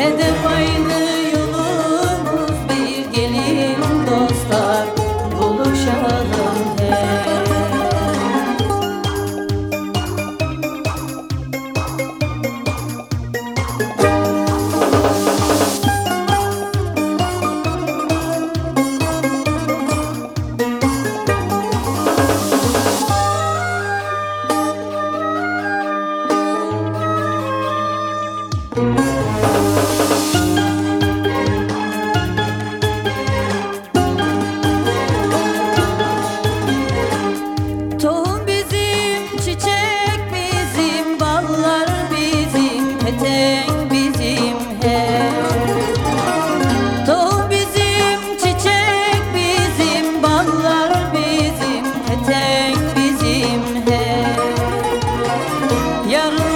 Hedef aynı yarın